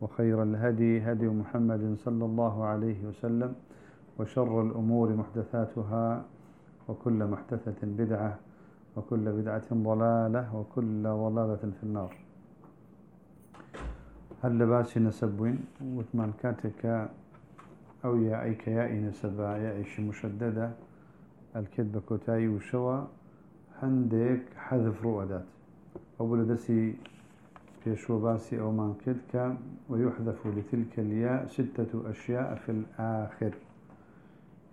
وخير الهدي هدي محمد صلى الله عليه وسلم وشر الأمور محدثاتها وكل محدثة بدعة وكل بدعة ضلالة وكل ضلالة في النار. هل لباسي نسبوين وثمان كاتك أو يا أي كيائي نسبا يا إيش مشددة؟ الكذبة كوتاي وشوى عندك حذف رؤدات. أول درسي في باسي أو من كدك ويحذف لتلك الياء ستة أشياء في الآخر.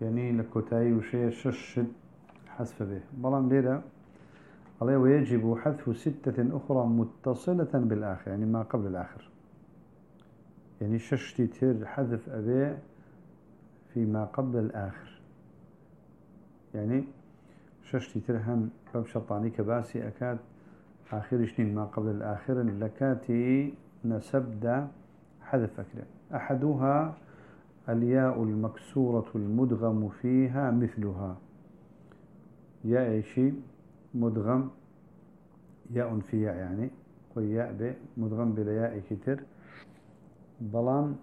يعني لكوتاي وشيء ششد حذف به. بلان ليرة عليه ويجب حذف ستة أخرى متصلة بالآخر يعني ما قبل الآخر. يعني ششتي تر حذف أبيه فيما قبل الآخر. يعني ششتي ترهم باب كباسي أكاد آخر شنين ما قبل الآخر لكاتي نسبد حذف أكله أحدها الياء المكسورة المدغم فيها مثلها. ياء شيء مدغم. ياء في ياء يعني. وياء ب مدغم بلا ياء كتر بلان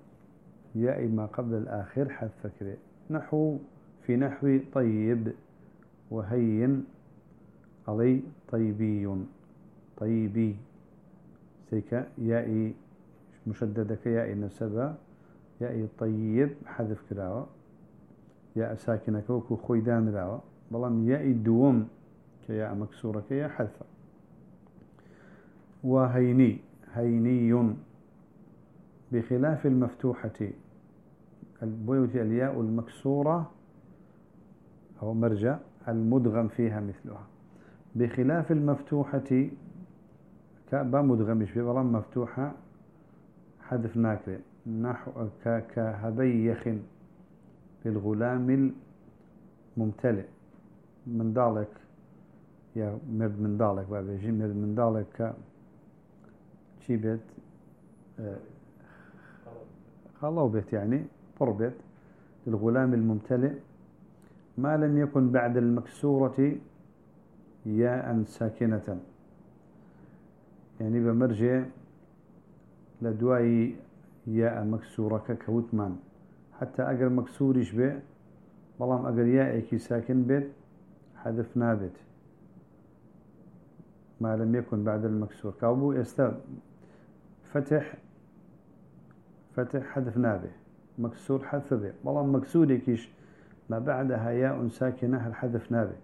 ياء ما قبل الآخر حذف أكله نحو في نحو طيب. وهين. علي طيبي. طيبي. سيكا يائي مشددة كيائي نسبة يائي طيب حذف كراوة. ياء ساكنة كوكو خويدان راوة. بلان يائي دوم كياء مكسورة كياء حذف. وهيني هيني. بخلاف المفتوحة البيوت الياء المكسورة أو مرجع المدغم فيها مثلها. بخلاف المفتوحة كأبا مدغمش ببرام مفتوحة حذف ناكري نحو كهبيخ للغلام الممتلئ. من دالك يا مرد من دالك بابيجي مرد من دالك ك شي بيت؟ آه، خلو بيت يعني بيت. للغلام الممتلئ. ما لم يكن بعد المكسورة ياء ساكنة. يعني بمرجع لدواي ياء مكسورة كوتمان حتى أجر مكسورش به بلام أجر ياء ساكن بيت حذف نابت ما لم يكن بعد المكسور. كأبو يستاب فتح فتح حذف نابه مكسور حذف به بلام مكسور كيش ما بعدها ياء ساكنة الحذف نابه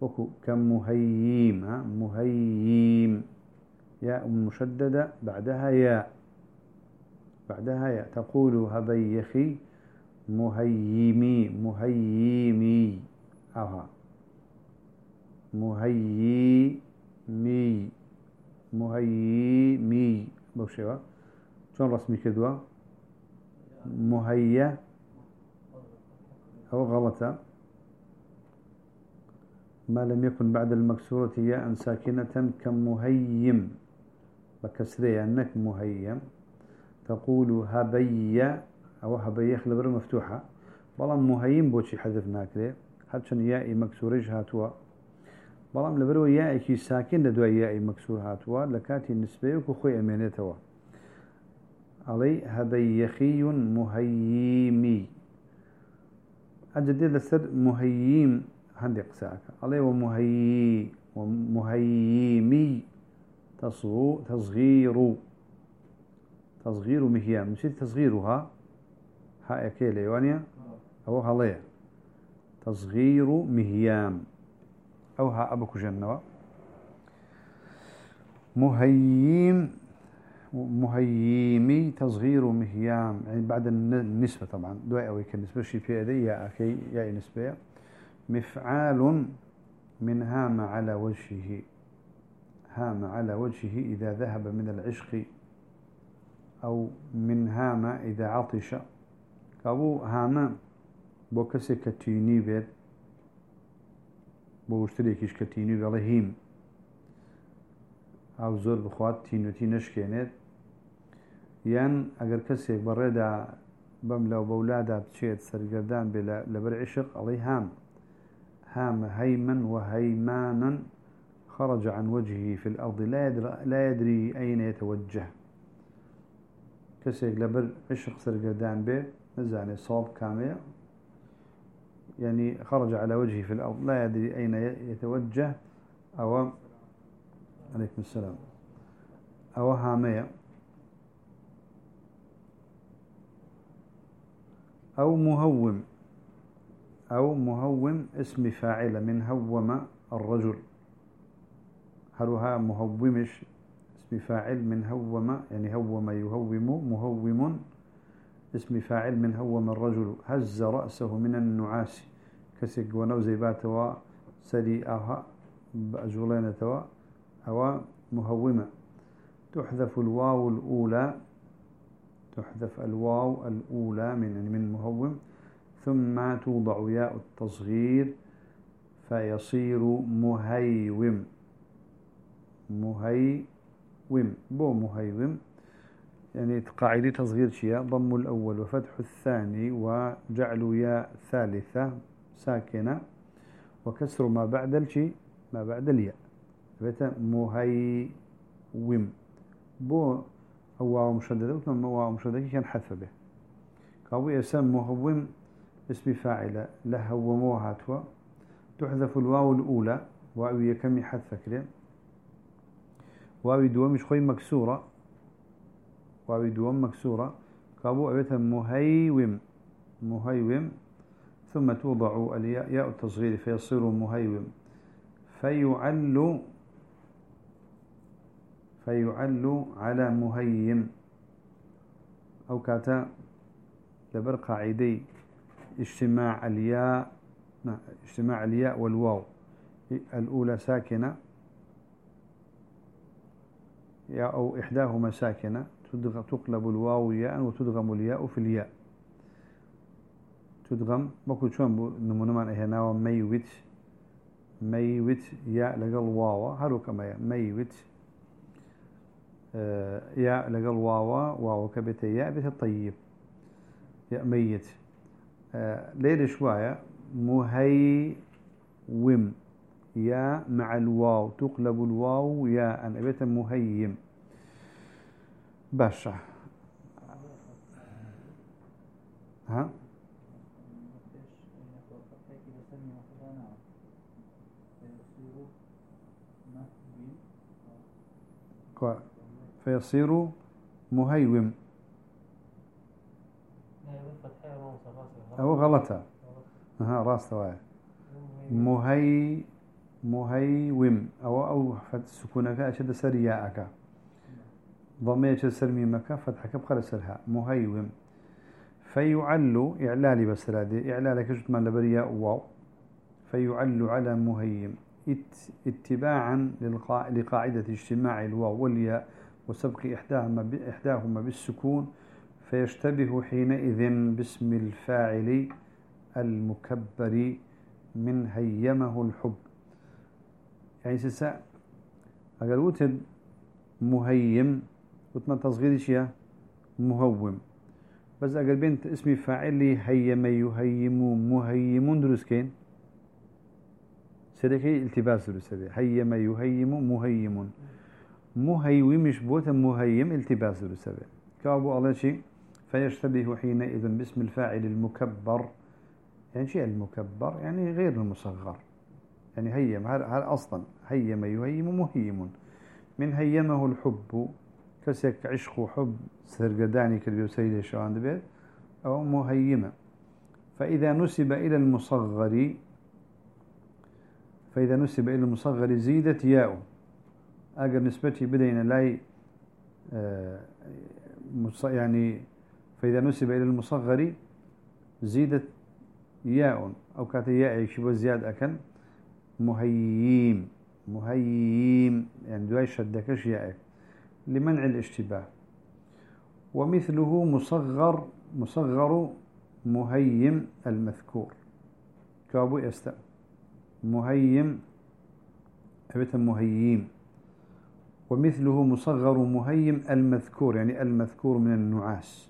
وكو كمهيم مهيم. ياء مشددة بعدها ياء. بعدها ياء. تقول هبيخي مهيمي مهيمي. أها. مهيمي. مهيمي. بوشوا شون رسمي كدوا مهيا. أو غلطة. ما لم يكن بعد المكسورة ياء ساكنة كمهيم. بكسرية أنك مهيم. تقول هبي أو هبي خلبر مفتوحة. بلام مهيم بوشي حذف ناكري. حتى يائي مكسورج هاتوا بلام لبرو يائي كي ساكن لدو يائي مكسور هاتوا. لكاتي النسبة وكخوي أمينتوا علي هبيخي مهيمي. أجدد لسر مهيم. هندي قساك علي ومهي ومهيمي. تصغير تصغير مهيام مش تصغيرها. ها كيلة يوانيا أو هليا تصغير مهيام. أو ها أبو جنوا. مهيم. مهيمي تصغير مهيام. يعني بعد النسبة طبعا. دواء أو كالنسبة شي في يدي يا أكي يا نسبة. مفعال من هام على وجهه. هام على وجهه إذا ذهب من العشق أو من هام إذا عطش. كابو هام بۆ کەسێک کە تینی بێت بۆ شتێکیش کە تینی بەڵێ هیم ئەو زۆر بخوات تینوتی نشکێنێت یان ئەگەر کەسێک بەڕێدا بەم لەو بەولادا بچێت سەرگەردان بێ لەبەر عشق ئەڵی هام. هام هەیمن و هەیمانن خرج عن وجهه في الأرض. لا يدري, لا يدري أين يتوجه. كسيك لبر عشق سرقردان به نزعني صوب كامل. يعني خرج على وجهه في الأرض. لا يدري أين يتوجه. أو عليكم السلام. أو هامية. أو مهوم. أو مهوم اسم فاعل من هوم الرجل. هلها مهومش اسم فاعل من هوم يعني هوم يهوم مهوم اسم فاعل من هوم الرجل. هز رأسه من النعاس. كسك ونوزي باتوا سريئها بأجولين توا أو مهومة تحذف الواو الأولى. تحذف الواو الأولى من يعني من مهوم. ثم توضع ياء التصغير. فيصير مهيوم. مهيوم. بو مهيوم. يعني قاعدة تصغير شيء ضم الأول وفتح الثاني وجعل ياء ثالثة ساكنة. وكسر ما بعد الشيء ما بعد الياء. مهيوم. بو واو مشددة وثم واو مشددة كان حذف به. كابو يسمى مهوم اسم فاعل لهوموا هاتوا تحذف الواو الأولى واو يكمي حذف كده واو دومش خوي مكسورة. واو دوم مكسورة. كابو أبيتها مهيوم. مهيوم. ثم توضع الياء ياء التصغير فيصير مهيوم. فيعل فيعل على مهيم. أو كاتا لبر قاعدي. اجتماع الياء اجتماع الياء والواو. الأولى ساكنة. أو إحداهما ساكنة تقلب الواو ياء وتدغم الياء في الياء. تدغم بقول شون نمونمان هنا ميوت ميوت ياء لقل واو هلو كما ميوت آه، يا لقل واوا واو كبت يا بت الطيب. يا ميت. آه، ليل شوية مهي وم يا مع الواو تقلب الواو يا أن بيت مهيم. باشا ها؟ فيصير مهيوم أو غلطة. ها راس مهي مهيوم. أو أو سكونك أشد سرياءك. ضمية سر ميمك فتحك بخل سرها. مهيوم. فيعل إعلالي بس هذه إعلالك شو من لبرياء واو. فيعل على مهيم اتباعا لقاعدة اجتماع الواو والياء وسبق إحداهما, إحداهما بالسكون. فيشتبه حينئذ باسم الفاعل المكبر من هيمه الحب. يعني سسا أقل وتد مهيم وتما تصغير شيء مهوم. بس أقل بنت اسم فاعل هيم يهيم مهيم دروس كين سيدكي التباس دروس هيم يهيم مهيم. مهيومش بوت مهيم التباس السبب كابو الله شيء فيشتبه حينئذ باسم الفاعل المكبر. يعني شيء المكبر؟ يعني غير المصغر. يعني هيم هذا أصلا هيم يهيم مهيم؟ من هيمه الحب كسك عشق حب سرقداني كربيو سيدي شوان دبيت أو مهيمة. فإذا نسب إلى المصغر فإذا نسب إلى المصغر زيدت ياؤه. اگر نسبتي بدينا لاي آه، يعني فإذا نسب إلى المصغر زيدت ياء أو كانت ياء شبه زياد أكن مهيم مهيم يعني دواي شدكش ياء لمنع الاشتباه. ومثله مصغر مصغر مهيم المذكور. كابو يستا مهيم أبيت مهيم. ومثله مصغر مهيم المذكور يعني المذكور من النعاس.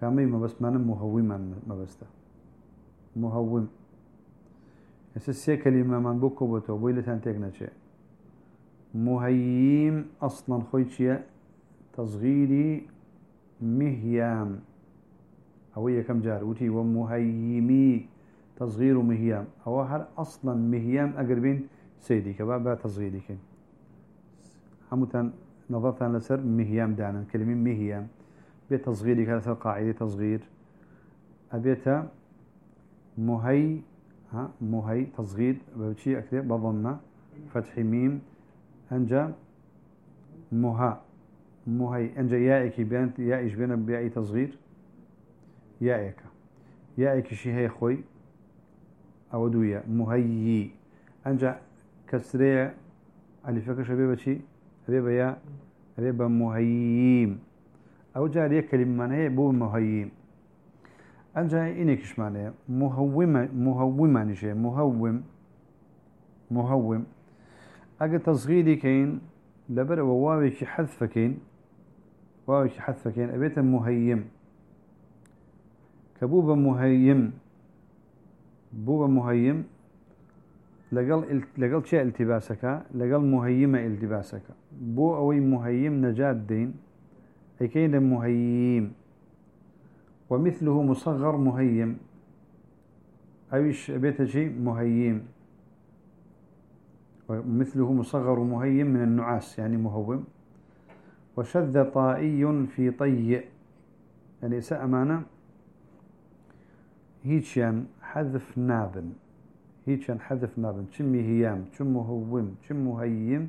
كامي ما بس مانا مهوما ما بس ده. مهوم يسسي كلمة من بوكو بوتو بويلة تانتيقنا شيء مهيم أصلا خويتشيا تصغيري مهيام هي كم جار وتي ومهيمي تصغير مهيام أو هل أصلا مهيام أقربين سيدي كبابا تصغيري كين همتان نظرتان لسر مهيام دانا كلمة مهيام بيت تصغيري كالسر قاعدة تصغير أبيت مهي ها مهي تصغير بشي أكثر بظن فتح ميم أنجا مها مهي أنجا يائك بين يائش بين بأي تصغير يائك. يائك شي هي خوي أو دويا مهيي أنجا كسرية ألفك شبيبة شي شبيبة يا شبيبة مهيم أو جارية كلمة هي بو مهيم. أنجا إنكش معناه مهومة مهومة نشي مهوم مهوم أجل تصغيري كين لبر وواوي حذف كين واوي حذف كين أبيت مهيم كبوبة مهيم بوبة مهيم لقل لقل شيء التباسك لقل مهيمة التباسك بو أوي مهيم نجاة دين أي كين مهيم ومثله مصغر مهيم. أيش بيت شيء؟ مهيم. ومثله مصغر مهيم من النعاس يعني مهوم. وشذ طائي في طي. يعني سأمانة هيتشان حذف نابن. هيتشان حذف نابن. شم هيام؟ شم مهوم. شم مهيم.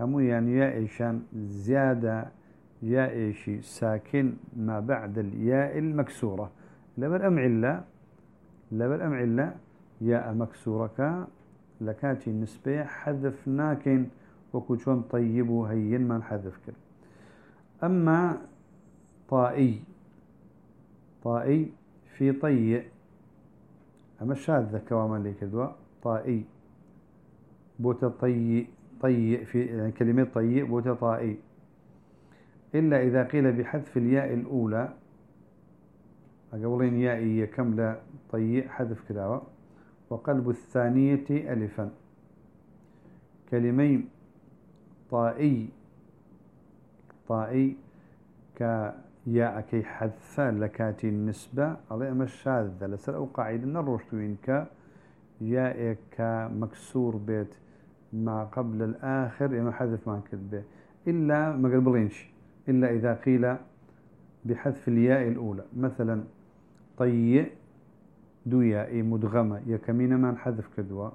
همو يعني يائشان زيادة يائشي ساكن ما بعد الياء المكسورة. لبر أم علا؟ لبر أم علا؟ ياء مكسورة لكاتي النسبة حذف ناكن وكوشون طيب وهين ما نحذف كل أما طائي. طائي في طي أما الشاذة كواما اللي كدوا طائي. بوتا طي طي في يعني كلمة طي بوتا طائي. إلا إذا قيل بحذف الياء الأولى. أقولين يائية كملة طي حذف كداوة وقلب الثانية ألفا. كلمين. طائي. طائي. كياء كي حذفا لكاتي النسبة. على أما الشاذة لسر أو قاعدة نروشتوين ك ياء كمكسور بيت. ما قبل الآخر إما حذف ما كذبه إلا ما قلبلينش إلا إذا قيل بحذف الياء الأولى. مثلا طي دويا مدغمة. يكمين من حذف كدوا.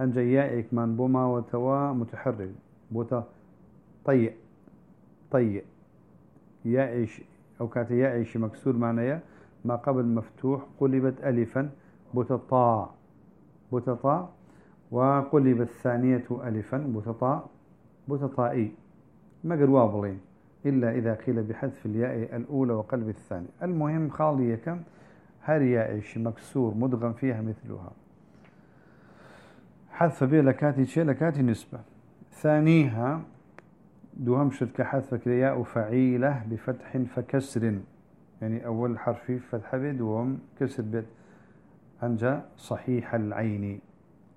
أنجا يائك من بوما وتوا متحرك بوتا طي طي يائش أو كانت يائش مكسور معناها ما قبل مفتوح قلبت ألفا. بوتا طا. وقلب الثانية ألفا. بوتا بوتطائي ما قالوا بلين. إلا إذا قيل بحذف الياء الأولى وقلب الثاني. المهم خالية كم؟ هل يائش مكسور مدغم فيها مثلها. حذف بي لكاتي شيء؟ لكاتي نسبة. ثانيها دوهم شد كحذف ياء فعيلة بفتح فكسر. يعني أول حرف فتح بيت دوهم كسر بيت أنجا صحيح العين.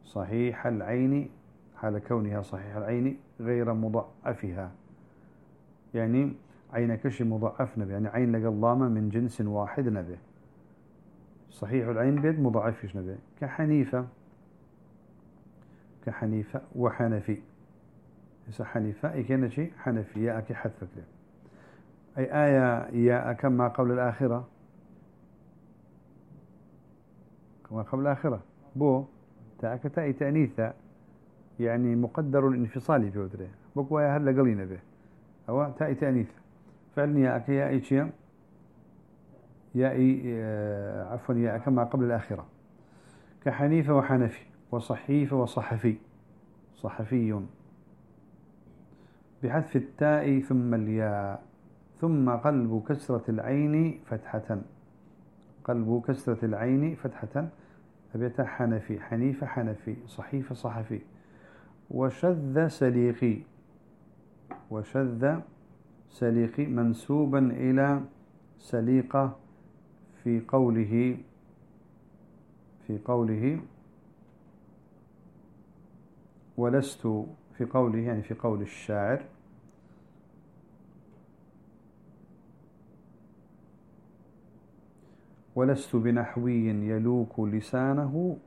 صحيح العين حال كونها صحيح العين غير مضعفها. يعني عين كشي مضعف نبي يعني عين لقى اللامة من جنس واحد نبي. صحيح العين بيد مضاعف نبي؟ كحنيفة. كحنيفة وحنفي. إذا حنيفة أي كان شيء؟ حنفي يا أكي كده. أي آية يا كما قبل الآخرة؟ كما قبل الآخرة. بو تاك تاء. تأنيثة يعني مقدر الانفصال في ودره بقوا يا هلا قلينا به أو تاء تأنيث. فعلني يا أكي يا ياء. آه، عفوا ياء كما قبل الآخرة كحنيفة وحنفي. وصحيفة وصحفي. صحفي. بحذف التاء ثم الياء. ثم قلب كسرة العين فتحة. قلب كسرة العين فتحة. أبيت حنفي. حنيفة حنفي. صحيفة صحفي. وشذ سليقي. وشذ سليقي منسوبا إلى سليقة في قوله في قوله ولست في قوله يعني في قول الشاعر. ولست بنحوي يلوك لسانه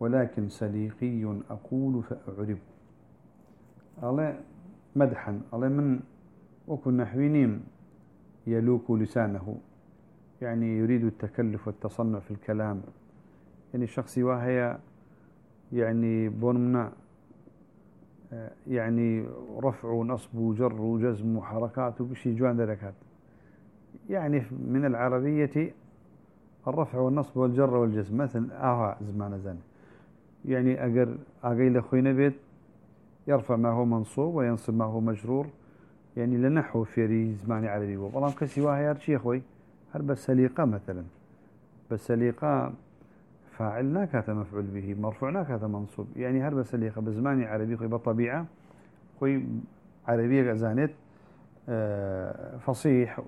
ولكن سليقي أقول فأعرب. الله مدحا الله من وكن نحوينيم يلوك لسانه. يعني يريد التكلف والتصنع في الكلام. يعني شخصي وهي يعني بونمنا يعني رفع ونصب وجر وجزم وحركات وبشي جوان دركات. يعني من العربية الرفع والنصب والجر والجزم. مثل آها زمان زان يعني أجر أجيل خوينا بيت يرفع ما هو منصوب وينصب ما هو مجرور. يعني لنحو في زمان عربي والله كسي واهي هرشي خوي هل بس سليقة مثلا؟ بس سليقة فاعل ناكات مفعول به مرفوع ناكات منصوب. يعني هل بس سليقة؟ بزمان عربي خوي بطبيعة. خوي عربية زانت آه، فصيح.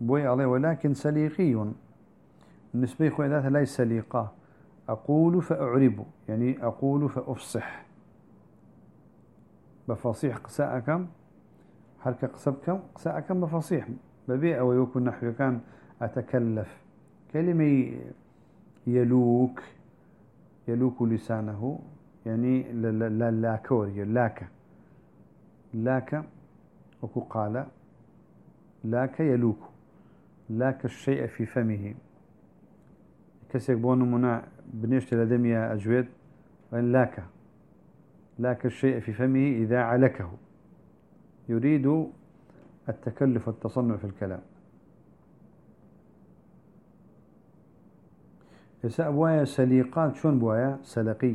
بوي عليه ولكن سليقي. بالنسبة خوي ذاتها ليس سليقة. أقول فأعرب. يعني أقول فأفصح. بفصيح قساءكم حركة قسبكم قساءكم بفصيح؟ ببيع أو يكون نحو كان أتكلف. كلمة يلوك يلوك لسانه يعني لا لا لا كوري لاك. لاك وكو قال. لاك يلوك. لاك الشيء في فمه. كسيك بون منا بنشت لدمية أجويد لاك؟ لاك الشيء في فمه إذا علكه. يريد التكلف والتصنع في الكلام. يسا بوايا سليقات شون بوايا؟ سلقي.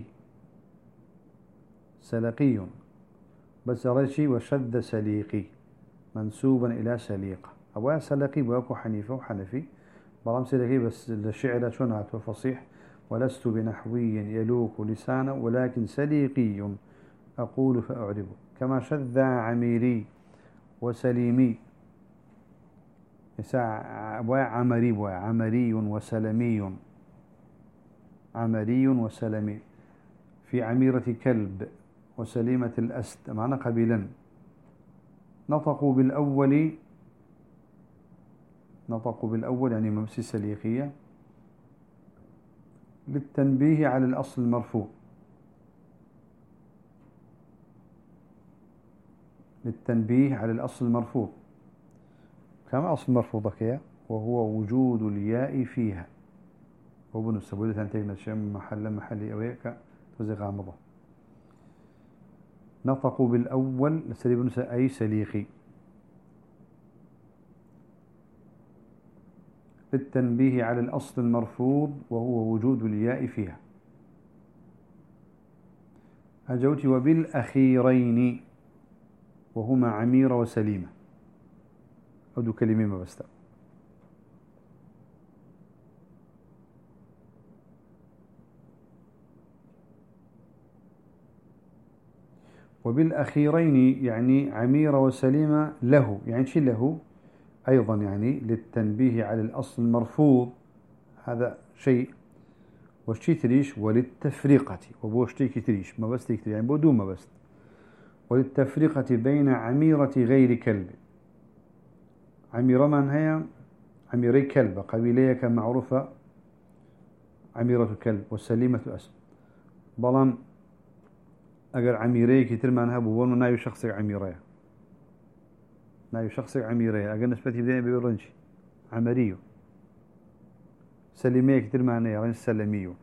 سلقي. بس رشي وشد سليقي. منسوبا إلى سليقة أبوايا سلقي بواكو حنيفة وحنفي. بلام سلقي بس الشعر شون هاتو فصيح. ولست بنحوي يلوك لسانا ولكن سليقي. أقول فأعرب كما شذ عميري وسليمي. يسا عمري عمري وسلمي. عمري وسلمي. في عميرة كلب وسليمة الأسد. معنى قبيلا. نطقوا بالأول نطقوا بالأول يعني ممسي سليخية للتنبيه على الأصل المرفوع. للتنبيه على الأصل المرفوض. كما أصل مرفوضك وهو وجود الياء فيها. وبنو السبوية تنتهي شيء محل محلي أويك توزي غامضة نطقوا بالأول لسليب أي سليخي للتنبيه على الأصل المرفوض وهو وجود الياء فيها. أجوت وبالأخيرين. وهما عميرة وسليمة. أدو كلمة ما بستا وبالأخيرين يعني عميرة وسليمة له يعني شي له؟ أيضا يعني للتنبيه على الأصل المرفوض. هذا شيء. وشي تريش؟ وللتفريقة. وبوشتي تريش؟ ما بس تريش. يعني بودو ما بس. وللتفرقة بين عميرة غير كلب. عميرة من هي؟ عميري كلب قبيلية معروفة. عميرة كلب وسليمة أسد. بلان أجر عميري كتير ما نهب ونو نايو شخص عميري نايو شخص عميري أجر نسبتي بدين بيرنش عمريو. سليمية كتير ما نهي سلميو.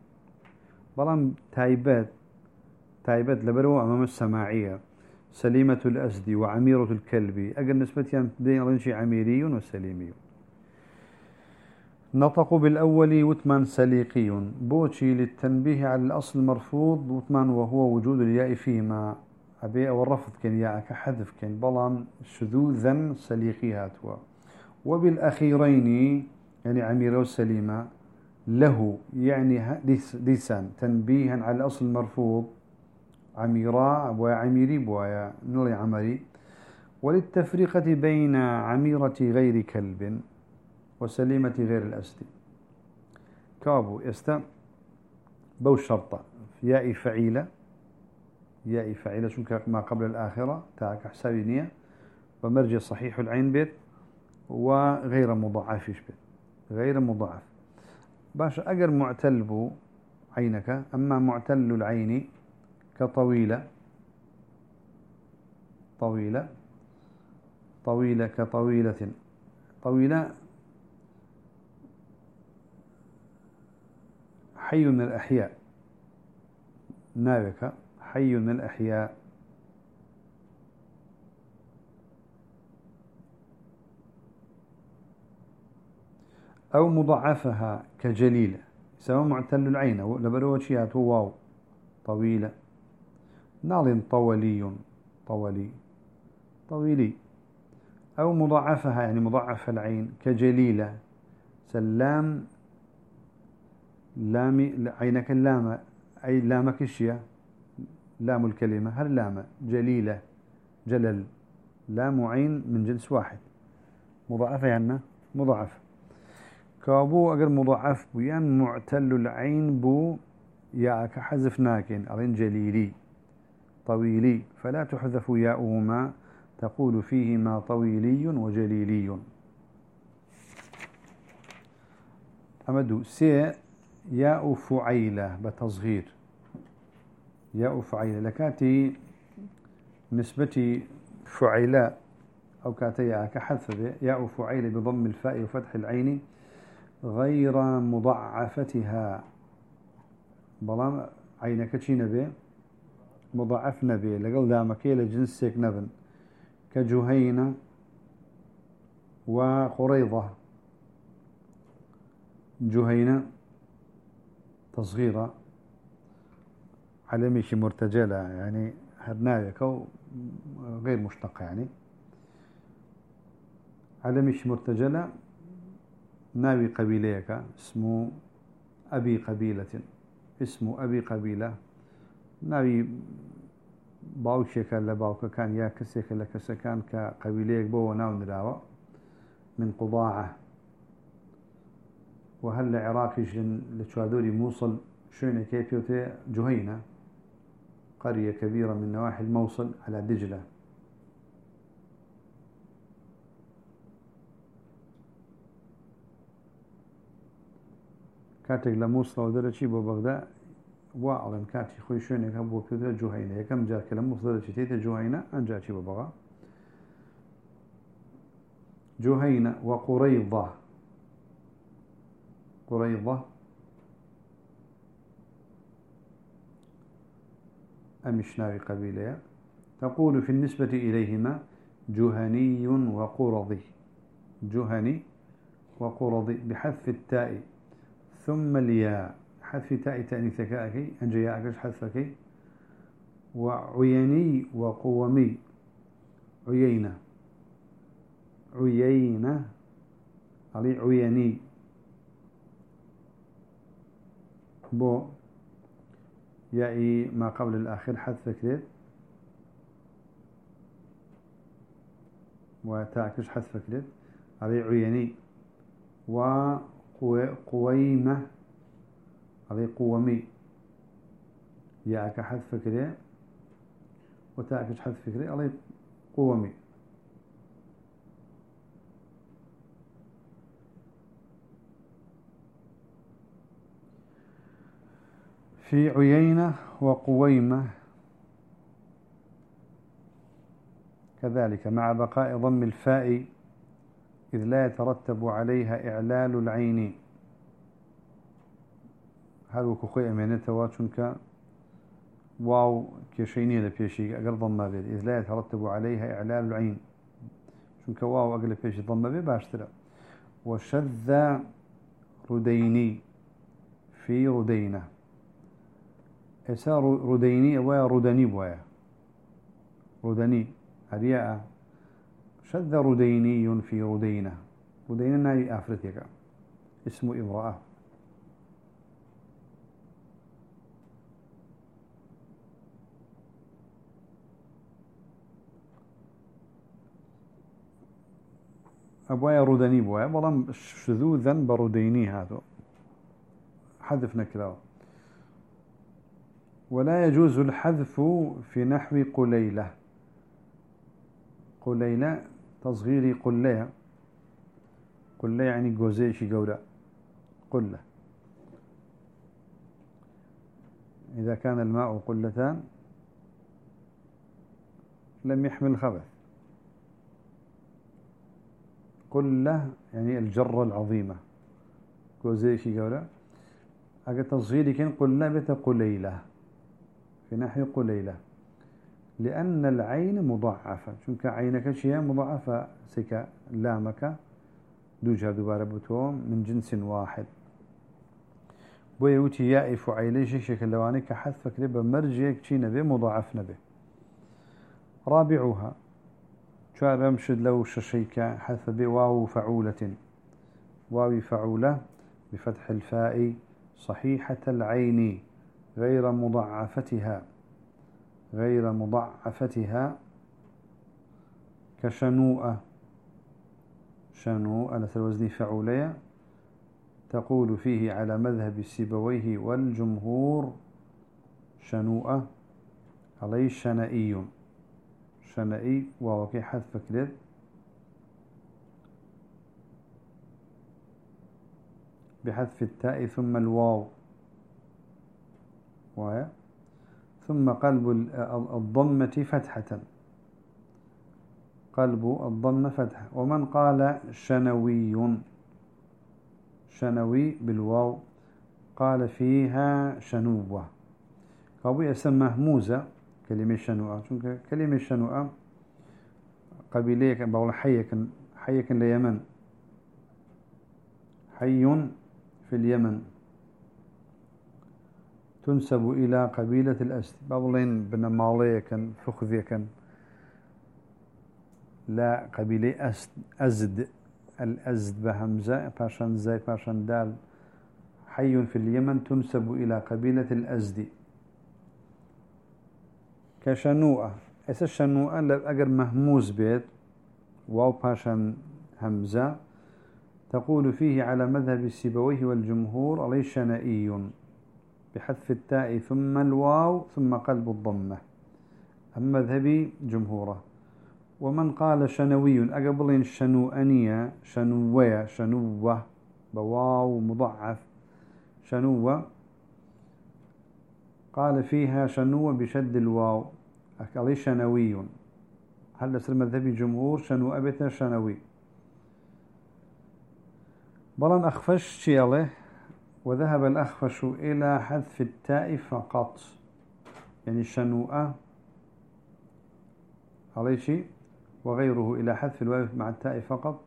بلان تايبات تايبات لبرو أمام السماعية. سليمة الأسد وعميرة الكلب. أقل نسبة بين رنشي عميري وسليمي. نطق بالأول وثمان سليقي. بوشي للتنبيه على الأصل المرفوض وثمان وهو وجود الياء فيما أبي أو الرفض كان ياء كحذف كان بلان شذوذا سليقي هاتوا وبالأخيرين يعني عميرة وسليمة له يعني ديسان. تنبيها على الأصل المرفوض عميراء وعميري بوايا نلي عمري. وللتفرقة بين عميرة غير كلب وسليمة غير الأسد. كابو يستا بو شرطة. ياء فعيلة ياء فعيلة شنك ما قبل الآخرة تاعك حسابي نية. ومرجع صحيح العين بيت وغير مضاعف بيت. غير مضاعف. باش أجر معتل بو عينك أما معتل العين كطويلة. طويلة. طويلة كطويلة. طويلة. حي من الأحياء. نابك حي من الأحياء. أو مضعفها كجليلة سواء معتل العين لبروشيات واو. طويلة. نال طولي طولي طويلي. أو مضاعفها يعني مضاعف العين كجليلة. سلام لامي عينك اللامة أي لامك الشيا لام الكلمة هل لامة؟ جليلة جلل. لام عين من جنس واحد. مضاعفة يعني مضاعف. كابو أجر مضاعف بو يعني معتل العين بو يا كحذف ناكن أرين جليلي. طويلي فلا تحذف ياؤهما تقول فيهما طويلي وجليلي. أمدو سي ياء فعيلة بتصغير. ياء فعيلة لكاتي نسبتي فعيلة أو كاتي كحذف ياء فعيلة بضم الفاء وفتح العين غير مضعفتها. بلام عينك شي نبي مضاعف نبي لقل دامك لجنسك نبن. كجهينة وخريضة. جهينة تصغيرة. على مرتجلة يعني هرناية كو غير مشتق يعني. على مرتجلة ناوي قبيليك اسمه أبي قبيلة. اسمه أبي قبيلة ناوي باوشێکە لە باوکەکان یا کەسێکە لە کەسەکان کە قەویلەیەک بۆەوە ناو نراوە من قضاعە وهل لە عێراقیش لە چواردۆری مووسڵ شوێنێکی پێوتێ جوهینە. قرية كبيرة من نواحي الموصل على دجلة. كاتك لموصل ودرجي ببغداد واعلن كاتي خوي شونك هبو كذا جوهينة. كم جا كلام مصدر شتيت جوهينة؟ أنجا شي ببغا. جوهينة وقريضة. قريضة. أمشناوي قبيلة. تقول في النسبة إليهما جهني وقرضي. جهني وقرضي بحذف التاء. ثم الياء. حذف تاء تأنيث كأكي أنجي ياءكش حذفك وعيني وقومي. عيينة. عيينة. علي عيني بو. يائي ما قبل الآخر حذف كريت وتاكش حذف كريت علي عيني وقويمة هذه قومي. ياك حذف فكرة وتاك حذف فكرة هذه قومي. في عيينة وقويمة. كذلك مع بقاء ضم الفاء إذ لا يترتب عليها إعلال العين. هل وكو خوي أمانته چونك واو كيشيني لبيشي أقل ضم بيد إذ لا يترتب عليها إعلال العين. چونك واو أقل بيشي ضم بيد باشترا وشذ رديني في ردينة. إسا رديني ويا ردني بويا ردني شذ رديني في ردينة. ردينة ناي أفرتك اسم امرأة أبويا رودني بويا. بلام شذوذا بروديني هذا حذف نكرة ولا يجوز الحذف في نحو قليلة. قليلة تصغيري قلية. قلة يعني جوزيشي قولة. قلة. إذا كان الماء قلتان لم يحمل خبث. قلة يعني الجرة العظيمة. كوزيشي قولا أجا تصغيري كان قلة بيت قليلة. في ناحية قليلة. لأن العين مضاعفة. شنك عينك شيء مضاعفة؟ سكا لامك. دوجها دوبارة بتوم من جنس واحد. بويوتي يائف عيليش شكل لواني كحذف كلبة مرجيك شي نبي مضاعف نبي. رابعها. شوار رمشد لو ششيك حذف بواو فعولة. واو فعولة بفتح الفاء صحيحة العين غير مضعفتها غير مضعفتها كشنوءة. شنوء على الوزن فعولية تقول فيه على مذهب سيبويه والجمهور شنوءة عليه شنائي شنائي ووكي حذف كليد بحذف التاء ثم الواو. وهي ثم قلب الضمة فتحة. قلب الضمة فتحة. ومن قال شنوي. شنوي بالواو. قال فيها شنوة. قابو يسمى مهموزة. كلمة شنوءة. كلمة شنوءة؟ قبيلية بقول حيكن حيكن ليمن. حي في اليمن. تنسب إلى قبيلة الأسد بابلين بن فخذية كان. لا قبيلة أسد أزد. الأزد بهمزة باشان زي باشان دال حي في اليمن. تنسب إلى قبيلة الأزد. كشنوءة. إيش الشنوءة أجر مهموز بيت. واو باشان همزة. تقول فيه على مذهب السيبويه والجمهور عليه شنائي. بحذف التاء ثم الواو ثم قلب الضمة. أما مذهبي جمهوره. ومن قال شنوي أقبلين شنوأنية شنوية شنوة. بواو مضعف. شنوة. قال فيها شنوة بشد الواو؟ أكالي شنوي؟ هل سر مذهبي جمهور شنو أبتا شنوي؟ بلان أخفش شياله وذهب الأخفش إلى حذف التاء فقط. يعني شنوءة عليه شيء وغيره إلى حذف الواو مع التاء فقط.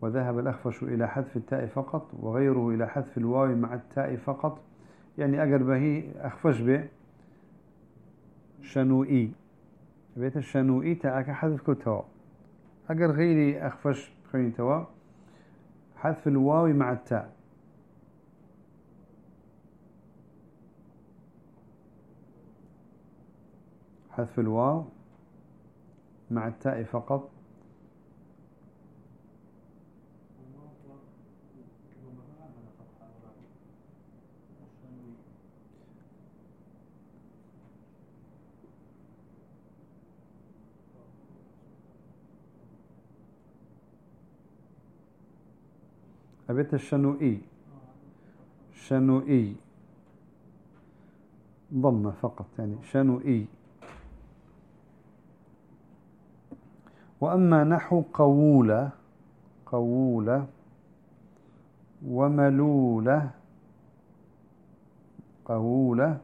وذهب الأخفش إلى حذف التاء فقط وغيره إلى حذف الواو مع التاء فقط. يعني أقر به أخفش به. شنوئي. بيت الشنوئي تاءك حذف كتوا. أقر غيري أخفش خين توا. حذف الواو مع التاء. حذف الواو مع التاء فقط. أبيت الشنوئي. شنوئي. ضمة فقط يعني شنوئي. وأما نحو قولة قولة وملولة. قولة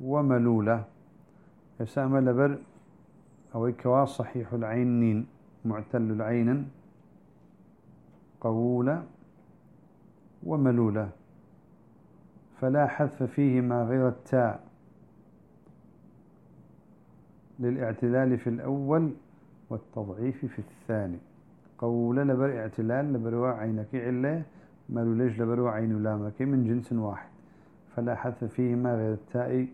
وملولة. يسامى لبر أو كوا صحيح العين معتل العين قولة وملولة. فلا حذف فيهما غير التاء. للاعتلال في الأول والتضعيف في الثاني. قول لبر اعتلال لبروا عينك علة مالو ليش لبرو عين لامك من جنس واحد. فلا حذف فيهما غير التاء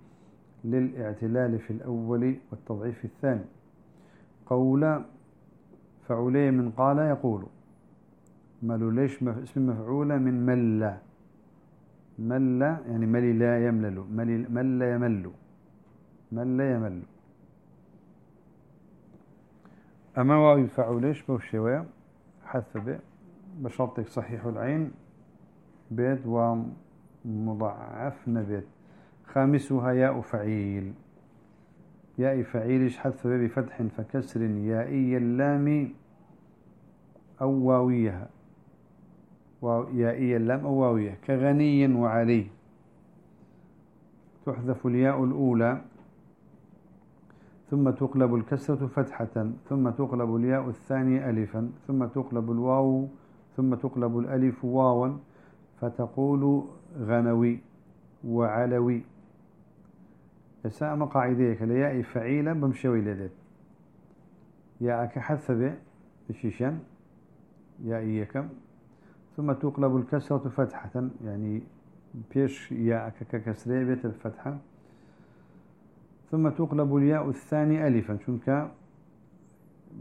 للاعتلال في الأول والتضعيف في الثاني. قول فعولي من قال يقول مالو ليش اسم مفعولة من مل. مل يعني ملي لا يملل. ملي مل يمل. مل يمل. أما واو فعوليش بوشيوه حث به بشرطك صحيح العين. بيت ومضعف نبيت. خامسها ياء فعيل. ياء فعيل حذف بفتح فكسر يائي اللام أو واويها. يائي اللام أو واوية كغني وعلي. تحذف الياء الأولى ثم تقلب الكسرة فتحة ثم تقلب الياء الثانية ألفا ثم تقلب الواو ثم تقلب الألف واوا فتقول غنوي وعلوي. يسا أما قاعديك لياء فعيلة بمشوي لذات. ياء كحث به بشيشان ياء يكم ثم تقلب الكسرة فتحة. يعني بيش ياء ككسرية بيت الفتحة. ثم تقلب الياء الثاني ألفا. شنك؟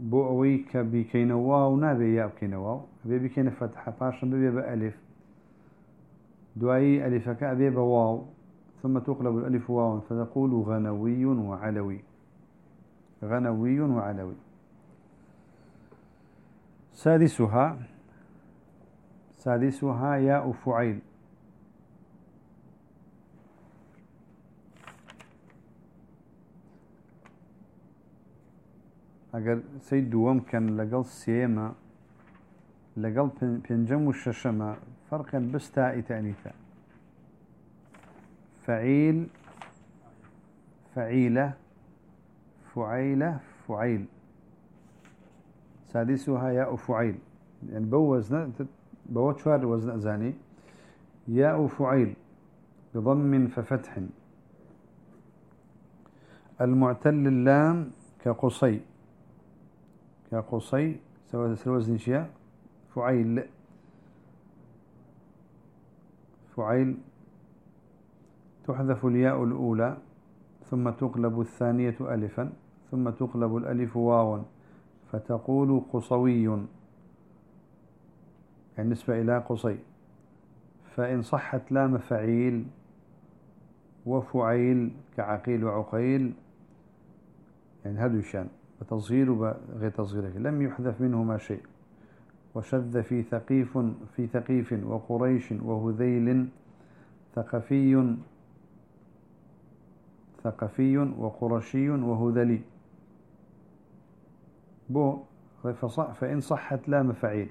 بوعوي كبيكين واو نابي ياء بكين واو أبي بكين فتحة باشا ببي بألف. دعائي ألفك أبي بواو. ثم تقلب الألف واو فتقول غنوي وعلوي. غنوي وعلوي. سادسها سادسها ياء فعيل. اگر سی دوام کن لگل سیما لگل پنجم و ششما فرقا بس تاء تأنيثا فعيل فعيلة فعيلة فعيل سادسها ياء فعيل يعني بو وزن بو وزن أزاني. ياء فعيل بضم ففتح. المعتل اللام كقصي. كقصي سواء وزن شيء فعيل. فعيل. تحذف الياء الأولى ثم تقلب الثانية ألفا ثم تقلب الألف واوا فتقول قصوي. يعني بالنسبة إلى قصي فإن صحت لام فعيل وفعيل كعقيل وعقيل يعني هذا شان بتصغير غير تصغيره. لم يحذف منهما شيء. وشذ في ثقيف في ثقيف وقريش وهذيل ثقفي ثقفي وقرشي وهذلي. بو فإن صحت لام فعيل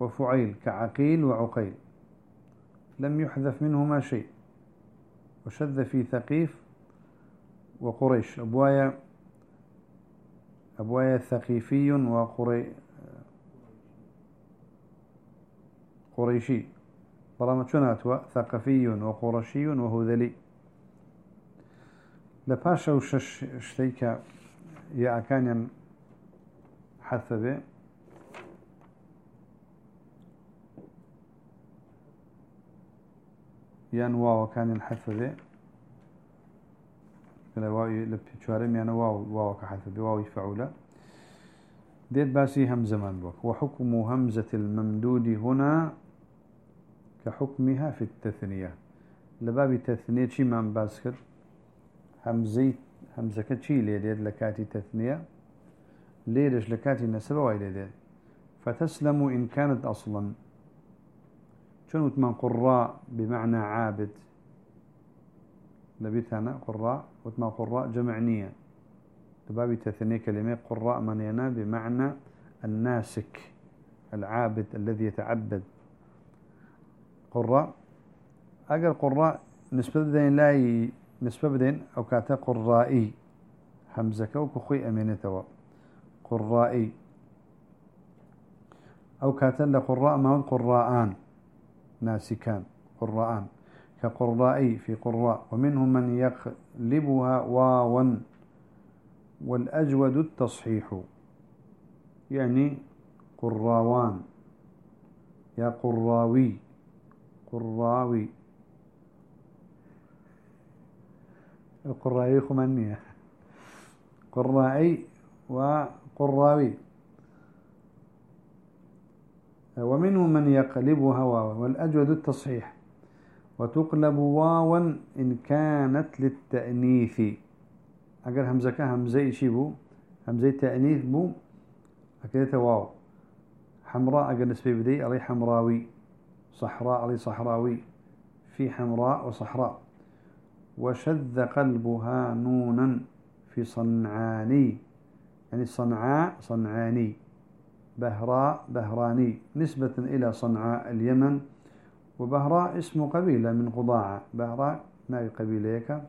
وفعيل كعقيل وعقيل. لم يحذف منهما شيء. وشذ في ثقيف وقريش. أبوايا أبوايا ثقيفي وقري قريشي. طالما شناتوا ثقفي وقرشي وهذلي. لباشا وشش يا كان حثبه يان واو كان الحذف به كلا واو لبتشارم يعني واو واو كحذف به واو يفعوله ديت باسي هم زمان بوك وحكم همزة الممدود هنا كحكمها في التثنية لباب التثنية شي من باسكت همزي همزة كتشي ليديد لكاتي تثنية ليدش لكاتي نسبة ويديد فتسلم إن كانت أصلا شنو وتمان قراء بمعنى عابد؟ لبيت أنا قراء وتمان قراء جمعنية لباب تثنية كلمة قراء من ينا بمعنى الناسك العابد الذي يتعبد. قراء أجر قراء نسبة بدين لا نسبة بدين أو كاتا قرائي. همزة وكخوي أمينة قرائي. أو كاتا لقراء ما قراءان. ناسكان قراءان. كقرائي في قراء. ومنهم من يقلبها واوا والأجود التصحيح. يعني قراوان. يا قراوي قراوي. القراوي خمانية قرائي وقراوي ومنهم من يقلبها واوا والأجود التصحيح. وتقلب واوا إن كانت للتأنيث. أقل همزة همزة يشيبو همزة تأنيث بو أكدت واو. حمراء أقل نسبة بدي علي حمراوي. صحراء علي صحراوي. في حمراء وصحراء. وشذ قلبها نونا في صنعاني. يعني صنعاء صنعاني. بهراء بهراني نسبة إلى صنعاء اليمن. وبهراء اسم قبيلة من قضاعة. بهراء ناوي قبيلة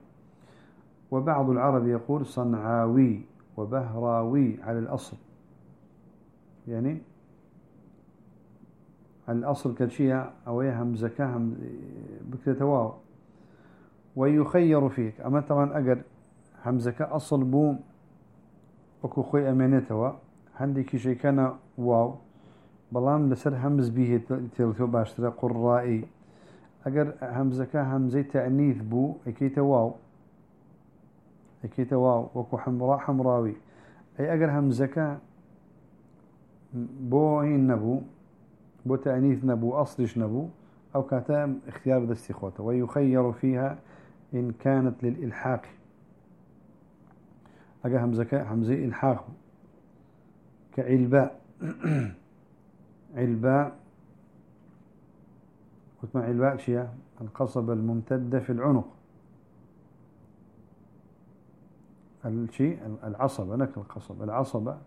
وبعض العرب يقول صنعاوي وبهراوي على الأصل. يعني على الأصل كالشيء أو همزة هم بكرة واو. ويخير فيك. أما طبعا أگر همزة أصل بو وكو خوي أمانته عندي كي كان واو. بلام لسر همز به تلتو باشترا قرائي اگر همزكا همزي تأنيث بو اكيت واو. اكيت واو وكو حمراء حمراوي اي اگر همزكا بو هين نبو بو تأنيث نبو أصلش نبو أو كاتا اختيار دستي ويخير فيها إن كانت للإلحاق. أجا همزكا همزي إلحاق كعلباء علباء وتما علباء شيء. القصبة الممتدة في العنق. الشيء العصبة نك القصبة العصبة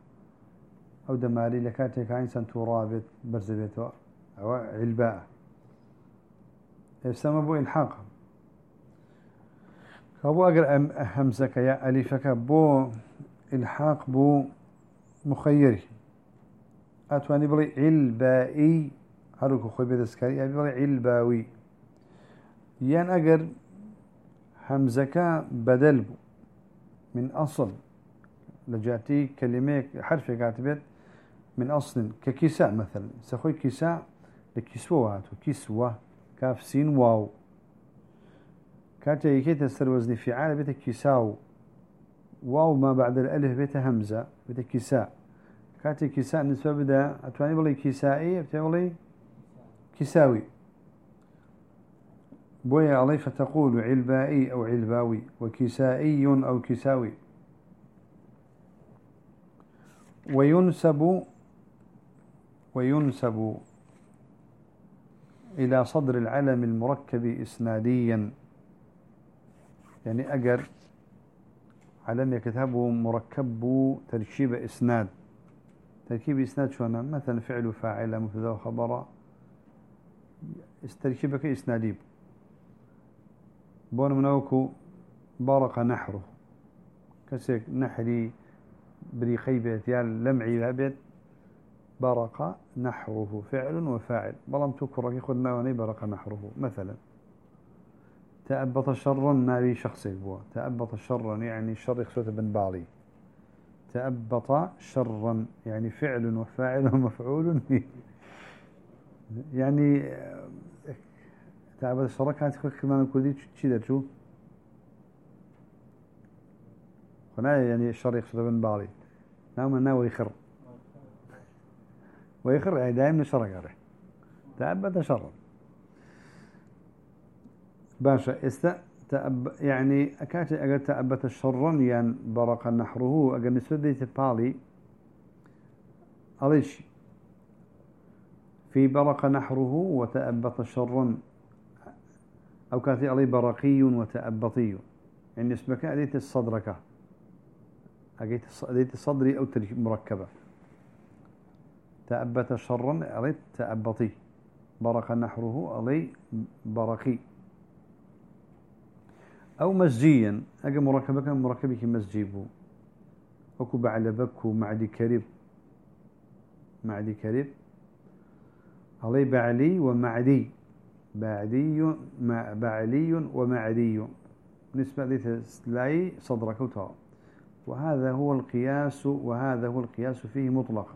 أو دمالي لكاتك عين رابط برزبيتو أو علباء يسمى بو إلحاق؟ كابو أقر همزك يا أليفك. بو إلحاق بو مخيري أتواني بلي علبائي؟ هروكو خوي بدسكاري أبي بلي علباوي. يان أجر همزكا بدل بو. من أصل. لجاتي كلمة حرف كاتبت من أصل. ككساء مثلا. سخوي كساء لكسوة هاتو كسوة كاف سين واو. كاتا يكيت السر وزن فعال بيت كساو واو ما بعد الألف بيت همزة. بيت كساء كاتي كساء نسبة بدا أتواني بلي كسائي بتقولي كساوي بويا علي فتقول علبائي أو علباوي وكسائي أو كساوي وينسب وينسب إلى صدر العلم المركب إسناديا يعني أجر علم يكتبه مركب تركيب إسناد تركيب إسناد شو أنا مثلا فعل وفاعل مبتدا وخبر استركيبك إسناديب بون منوكو برق نحره. كسيك نحري بريقي بيت يعني لمعي بيت برق نحره فعل وفاعل. بلام تكرك يخدنا وني برق نحره مثلا. تأبط شرا ناري شخصي بوا. تأبط شرا يعني شر يخسوت بن بالي تأبط شرا يعني فعل وفاعل ومفعول يعني تأبط شرا كانت كمان الكردي تشي شو هنا يعني الشر يقصد بن بالي نعم أنه ويخر. ويخر يعني دائما شر قاره تأبط شرا. باشا است تأب يعني أكاد أجد تأبت شرا يعني برق نحره. أجد نسبة بالي أليش؟ في برق نحره وتأبط شرا أو كاتي علي برقي وتأبطي. يعني نسبك أديت الصدرك. أديت الصدري أو مركبة. تأبت شرا أريد تأبطي. برق نحره علي برقي. أو مسجيا. أجا مركبة كان مركبك مسجيبو أكو بعلبك ومعدي كريب. معدي كريب. علي بعلي ومعدي. بعدي بعلي ومعدي. نسبة لاي صدرك وتوا وهذا هو القياس وهذا هو القياس فيه مطلقا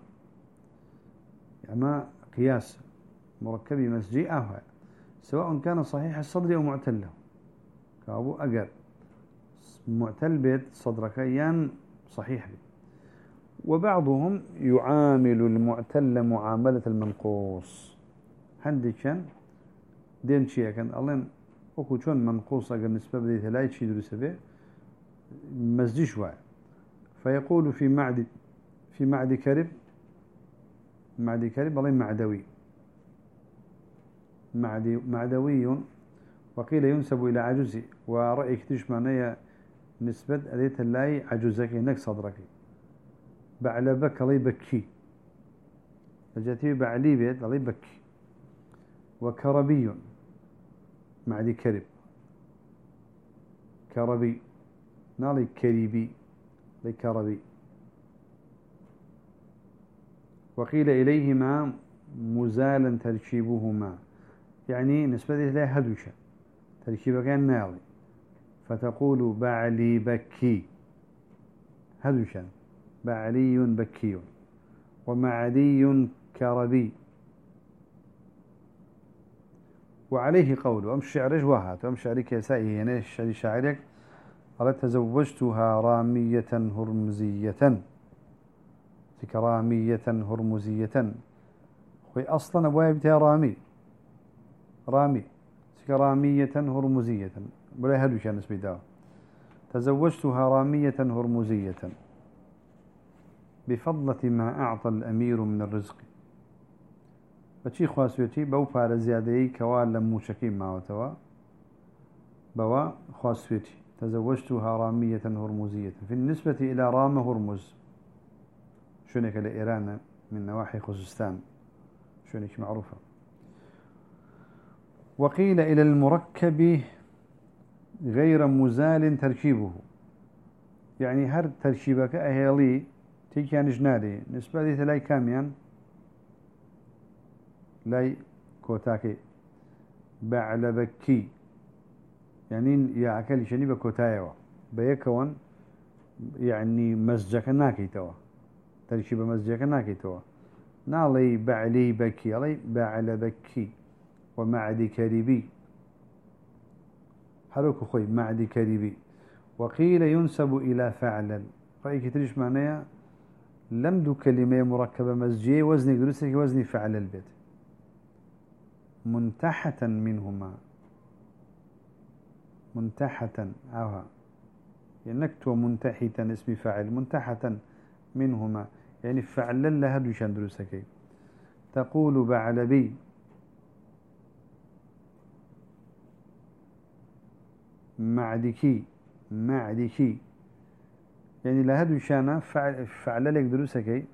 يعني ما قياس مركب مسجي أهوى سواء كان صحيح الصدر أو معتله. كابو أقر. معتل بيت صدرك يان صحيح بيت وبعضهم يعامل المعتل معاملة المنقوص. هندي كان دين شيء كان. الله وكو شون منقوص أقل نسبة بديت لا يتشي درس به مزدي شوي فيقول في معد في معد كرب معد كرب الله معدوي. معدي معدوي وقيل ينسب إلى عجوز ورأيك تشمعنية نسبة أديت اللاي عجوزك إنك صدرك. بعلبك الله يبكي. فجاتي بعلي بيت الله يبكي. وكربي معدي كرب كربي. نالي كريبي. لكربي وقيل إليهما مزالا تركيبهما. يعني نسبة إلى هدوشة. تركيب كان نالي فتقول بعلي بكي. هدوشا بعلي بكي. ومعدي كربي. وعليه قول. أم الشعر جواهات أم شعري كيسائي يعني الشعري شاعرك؟ قال تزوجتها رامية هرمزية. رامية هرمزية. خوي أصلا أبوها بتها رامي. رامي. رامية هرمزية. بلا هدو كان اسمي داو. تزوجتها رامية هرمزية. بفضلة ما أعطى الأمير من الرزق. بچی خواسوێتی بەو پارە زیادەیە کەوا لە موچەکەی ماوەتەوە. بەوە خواسوێتی تزوجتها رامية هرمزية. في النسبة إلى رام هرمز. شنك لإيران من نواحي خزستان شنك معروفة وقيل إلى المركب غير مزال تركيبه. يعني هر تركيبك أهيلي تيكيان جنالي نسبة لي تلاي كاميان لاي كوتاكي. بعلبكي. يعني يا أكل شني بكوتايوا. بيكون يعني مزجك ناكي توا تركيب مزجك ناكي توا نالي بعلي بكي علي بعلبكي. ومعدي كريبي حروك خوي معدي كريبي وقيل ينسب إلى فعلا. رأيك تريش معناها دو كلمة مركبة مزجية وزني درسك وزني فعل البيت. منتحة منهما. منتحة أوها ينكتو منتحتا اسم فاعل. منتحة منهما. يعني فعل لها دوشان درسكي تقول بعلبي. معدكي معدكي يعني لهدو شانا فعل, فعل لك دروسكي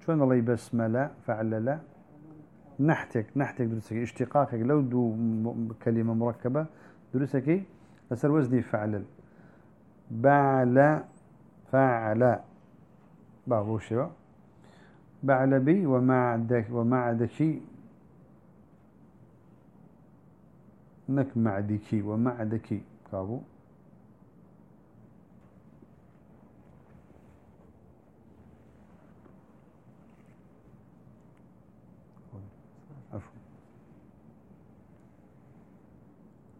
شون الله بسملة فعل لا. نحتك نحتك دروسكي اشتقاقك لو دو كلمة مركبة دروسكي لسر وزني فعل بعل فعل. بابو شبا بعل بي ومعدك ومعدكي. نك معدكي ومعدكي كابو.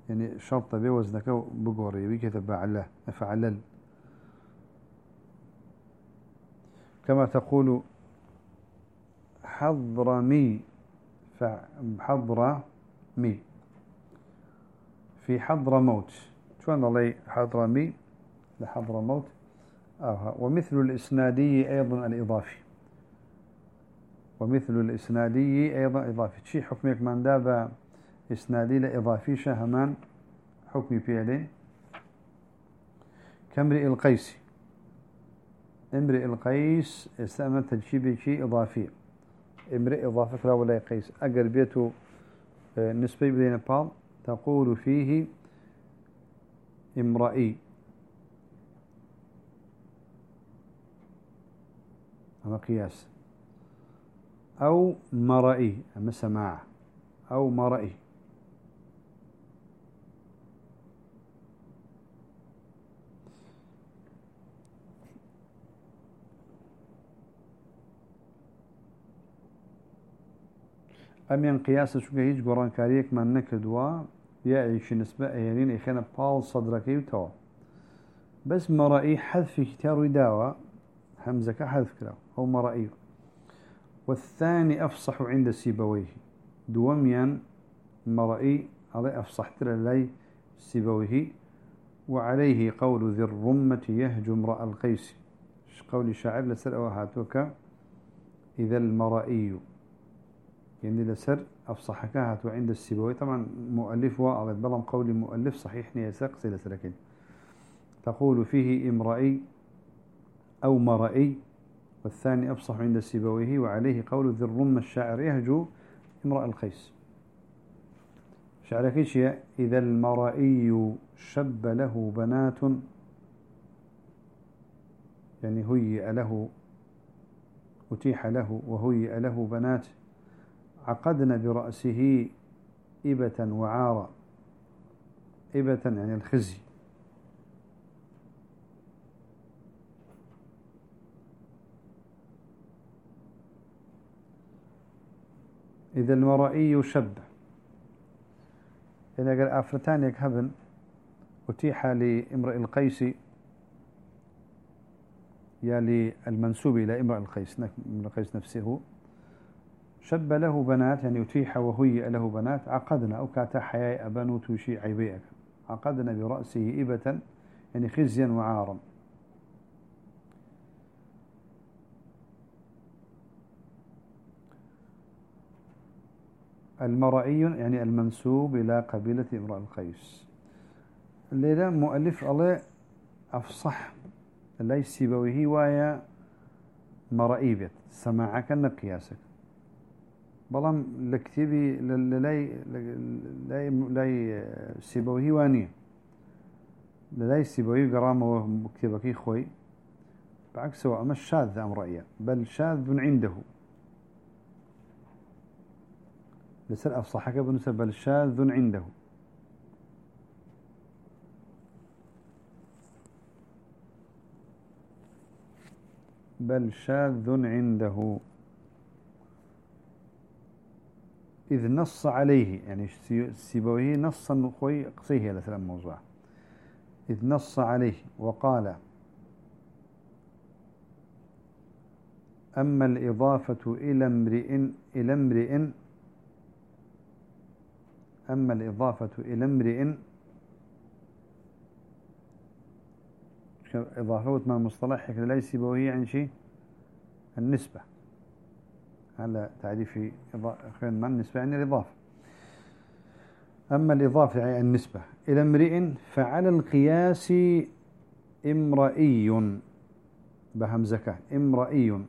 يعني شرط بوزنك بقوري بكتب بعله فعلل كما تقول حضرمي حضرمي في حضر موت شلون الله حضرمي؟ لحضر موت آه ومثل الإسنادي أيضا الإضافي. ومثل الإسنادي أيضا إضافي. شي حكمك من داب إسنادي لإضافي شهمان. حكمي بيالين كمرئ القيس. امرئ القيس استعمل تجشيبي شيء إضافي. امرئ إضافة لا ولا قيس أقر بيته آه، نسبي بدين بال تقول فيه امرئي. هذا قياس. أو مرئي أما سماع أو مرئي. أمين قياس شو هيج قرآن كاريك من نكدوا يعيش نسبة أيانين إخينا باول صدركي وتوا بس مرأي حذف كتار داوى همزة حذف كلا هو مرأي والثاني أفصح عند سيبويه. دوميا مرأي علي أفصح ترى لي سيبويه. وعليه قول ذي الرمة يهجم امرأ القيس. قول شاعر لسر أوهاتوك إذا المرأي يعني لسر أفصحك هاتو عند السيبوي. طبعا مؤلف وأغد بلام قول مؤلف صحيح نيساق سلسلكين تقول فيه امرأي أو مرأي والثاني أفصح عند السيبويه وعليه قول ذي الرم الشاعر يهجو امرأ القيس. شعرك شيء إذا المرأي شب له بنات يعني هيئ له أتيح له وهيئ له بنات. عقدنا برأسه إبة وعارا. إبة يعني الخزي. إذا المرائي شب إذا قال أفرتان يكهبن أتيح لامرئ القيس. يا للمنسوب إلى امرئ القيس القيس نفسه. شب له بنات يعني أتيح وهيئ له بنات عقدنا أو كاتا حياء أبانو توشي عيبيك. عقدنا برأسه إبة يعني خزيا وعارا المرئي يعني المنسوب إلى قبيلة امرأ القيس. الليلة مؤلف الله أفصح ليس سيبويه ويا مرئي بيت. سماعك بلام لكتبي للاي لاي لاي سيبويه وانية للاي سيبويه قرامه مكتبك خوي. بعكس هو مش شاذ أمرئيا بل شاذ عنده. لسر أفصحك بنسب بل شاذ عنده. بل شاذ عنده. إذ نص عليه يعني سيبويه نصا خوي قصيه لسلام موضوع. إذ نص عليه وقال أما الإضافة إلى امرئ إلى امرئ أما الإضافة إلى امرئ إضافة ما مصطلح ليس وهي عن شيء النسبة. على تعريف خير ما النسبة يعني الإضافة. أما الإضافة يعني النسبة. إلى امرئ فعلى القياس امرئي. بهمزكة امرئي.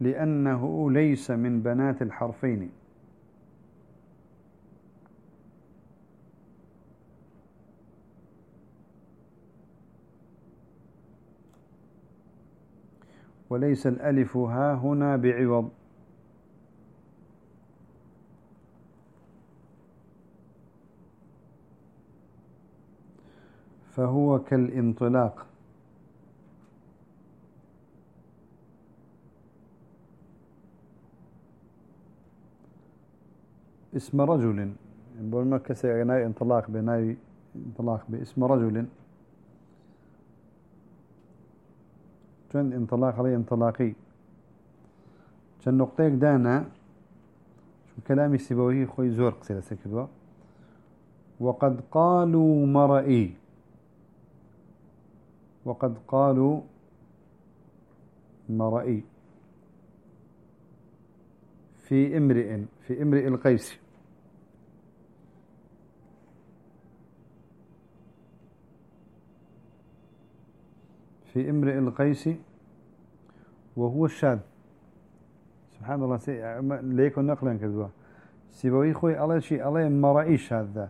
لأنه ليس من بنات الحرفين. وليس الألف ها هنا بعوض. فهو كالانطلاق. اسم رجل بقول ما كسر ناي انطلاق بناي انطلاق باسم رجل. كان انطلاق علي انطلاقي كان نقطيك دانا شو كلامي سيبويه خوي زور قصيرة سكدوا وقد قالوا مرئي. وقد قالوا مرئي. في امرئ في امرئ القيس. في امرئ القيس وهو الشاذ سبحان الله سي... ليكن نقلا كذبا. سيبوي خوي الله شيء الله مرائي شاذ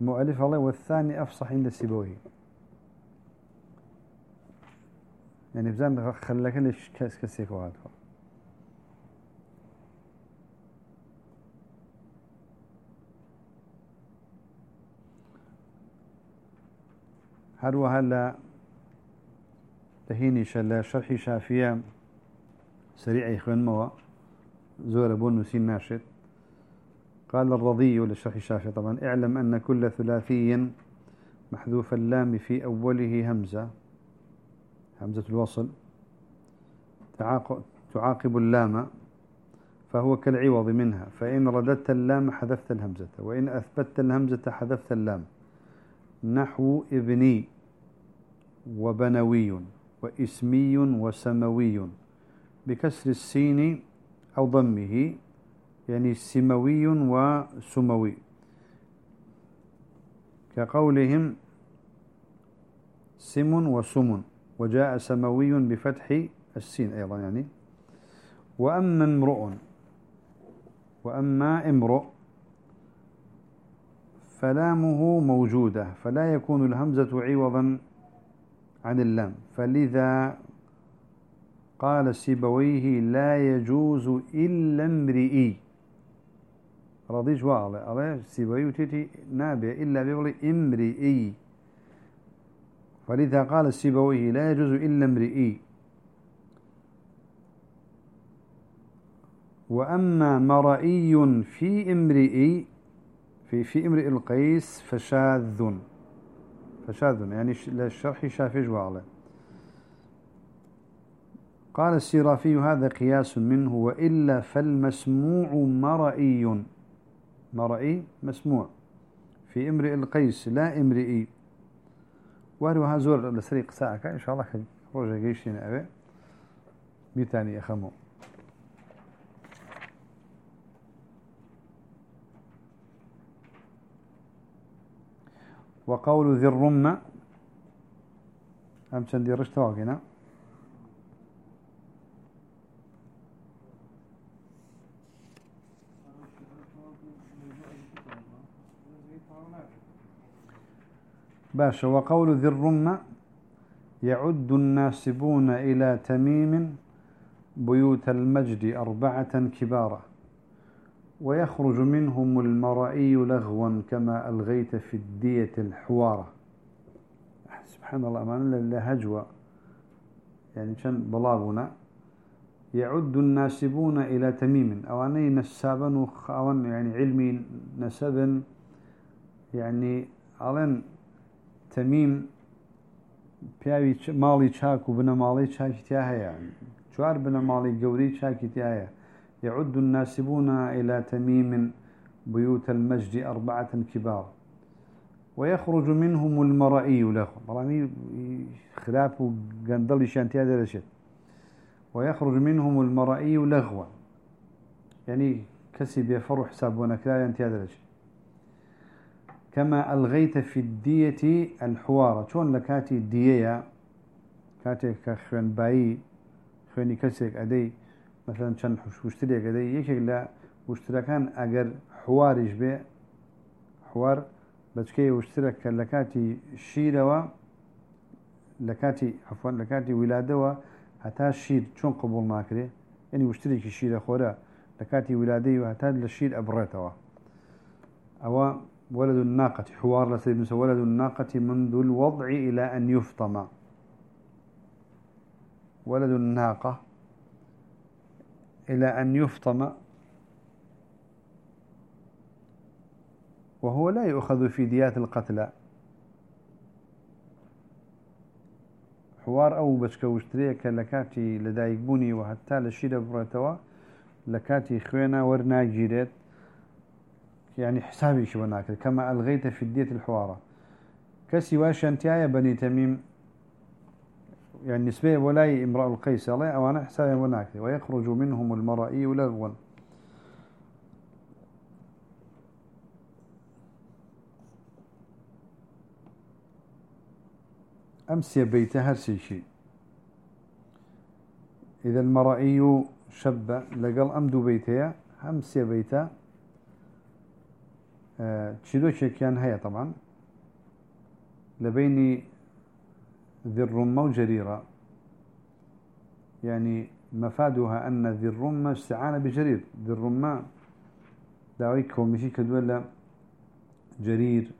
مؤلف الله والثاني أفصح عند السيبوي يعني بزان خلك ليش كاس كسيك وهذا هروها لا؟ تهيني شلا شرح شافية. سريع يخوان موا زور بون نسين ناشد قال الرضي للشرح شافية طبعا اعلم أن كل ثلاثي محذوف اللام في أوله همزة همزة الوصل تعاقب اللام فهو كالعوض منها. فإن رددت اللام حذفت الهمزة وإن أثبتت الهمزة حذفت اللام. نحو ابني وبنوي وإسمي وسموي. بكسر السين أو ضمه يعني سموي وسموي. كقولهم سم وسم وجاء سموي بفتح السين أيضا يعني. وأما امرؤ وأما امرؤ فلامه موجودة فلا يكون الهمزة عوضا عن اللام. فلذا قال سيبويه لا يجوز إلا امرئي. رضيش واضح الله سيبويه تيتي نابع إلا بيقول امرئي. فلذا قال سيبويه لا يجوز إلا امرئي. وأما مرئي في امرئ في في امرئ القيس فشاذ. فشاذ يعني للشرح شافي جواله قال السرافي هذا قياس منه وإلا فالمسموع مرئي. مرئي مسموع في امرئ القيس لا إمرئي. وهو زور لسريق ساعة إن شاء الله روجا جيشين أبي. بيتاني أخمو وقول ذي الرمة. أم تندي رشت باشا وقول ذي الرمة يعد الناسبون إلى تميم بيوت المجد أربعة كبارا ويخرج منهم المرائي لغوا كما ألغيت في الدية الحوارة. سبحان الله أمان هجوة يعني كان بلاغنا يعد الناسبون إلى تميم. أو أني نسابا أو يعني علمي نسبا يعني تميم پیاوی ماڵی چاک و بنە ماڵی چاکی تیا هەیە. چوار بنە ماڵی گەوری تایە يعد الناسبون إلى تميم بيوت المجد أربعة كبار. ويخرج منهم المرئي له مرامي خلاف قندل شانتيا درشت ويخرج منهم المرئي لغوا يعني كسب يفر حساب ونكلا ينتيا درشت كما ألغيت في الدية الحوار. شون لكاتي الدية كاتي كخوان باي خواني كسيك أدي مثلا چەند وشترێکە دەی یەکێک لە وشترەکان ئەگەر حوارش بێ حوار بەچکەی وشترە کە لە کاتی شیرەوە لە کاتی حفوان لە کاتی ویلادەوە هەتا شیر چۆن قبول ناکرێ؟ ینی وشترێکی شیرە خۆرە لە کاتی ویلادەی و هەتا لە شیر ئەبڕێتەوە. ئەوە ولد الناقة حوار لسيد ولد الناقة منذ الوضع إلى أن يفطم. ولد الناقة إلى أن يفطم. وهو لا يؤخذ في ديات القتلى حوار أو بشكا وشتريك لكاتي لدايك بوني وحتى لشيدة بريتوا لكاتي خوينا ورنا جيريت. يعني حسابي شو ناكل كما ألغيت في الدية الحوارة. كسي واشنتيايا بني تميم يعني نسبة ولاي امرأ القيس الله أو أنا حسابي وناك ويخرج منهم المرائي لغوا. أمس بيت هرسي شيء. إذا المرائي شب لقل أمدو بيتها أمس بيتا تشدو آه كان هيا طبعا لبيني ذي الرمة وجريرة يعني مفادها أن ذي الرمة استعانة بجرير ذي الرمة داويك ومشي كدولة جرير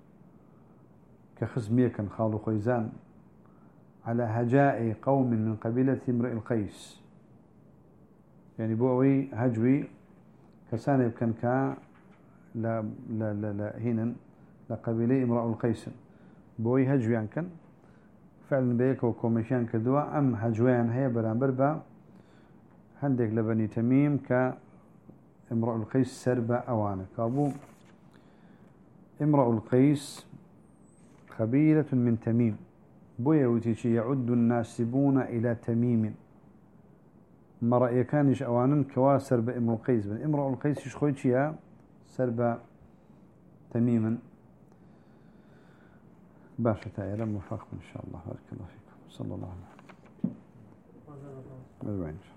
كخزمية كان خالو خيزان على هجاء قوم من قبيلة امرئ القيس يعني بووي هجوي كسان يبكن كا لا لا لا لا هنا لقبيلة امرأ القيس. بوي هجوي عن كان فعلا بيك وكوميشان كدوا. أم هجويان هي برامبر با. هندك لبني تميم ك امرأ القيس سربة أوانا كابو. امرأ القيس قبيلة من تميم. بويا وتيشي يعد الناسبون إلى تميم. مرأي كانش أوانا كوا سربة امرأ القيس. بن امرأ القيس يشخويتشيا سربة تميما. باشا تايرا موفق إن شاء الله. بارك الله فيكم. صلى الله عليه وسلم.